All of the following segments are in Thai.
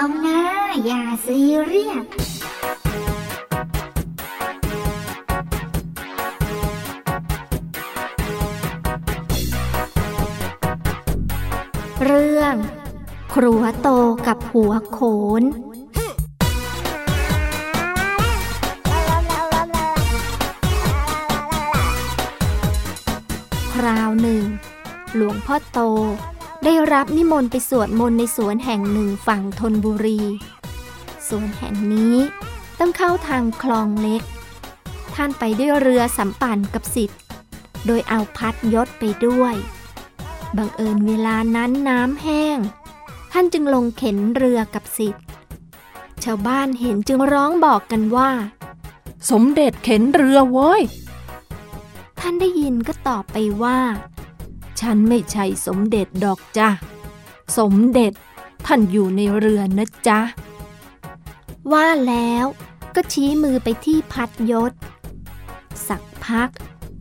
อย่าซีเรียสเรื่อง ครัวโตกับหัวโขนคราวหนึ่ง หลวงพ่อโต ได้รับนิมนต์ไปสวดมนต์ในสวนแห่งหนึ่งฝั่งธนบุรี สวนแห่งนี้ต้องเข้าทางคลองเล็ก ท่านไปด้วยเรือสัมปั่นกับสิทธิ์ โดยเอาพัดยศไปด้วย บังเอิญเวลานั้นน้ำแห้ง ท่านจึงลงเข็นเรือกับสิทธิ์ ชาวบ้านเห็นจึงร้องบอกกันว่า สมเด็จเข็นเรือโว้ย ท่านได้ยินก็ตอบไปว่า ฉันไม่ใช่สมเด็จดอกจ้ะสมเด็จท่านอยู่ในเรือนะจ๊ะ ว่าแล้วก็ชี้มือไปที่พัดยศ สักพัก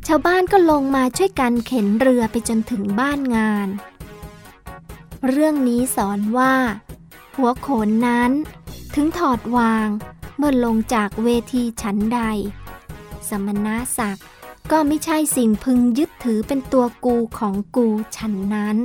ชาวบ้านก็ลงมาช่วยกันเข็นเรือไปจนถึงบ้านงาน เรื่องนี้สอนว่า หัวโขนนั้นถึงถอดวางเมื่อลงจากเวทีชั้นใด สมณศักดิ์ ก็ไม่ใช่สิ่งพึงยึดถือเป็นตัวกูของกูฉันนั้น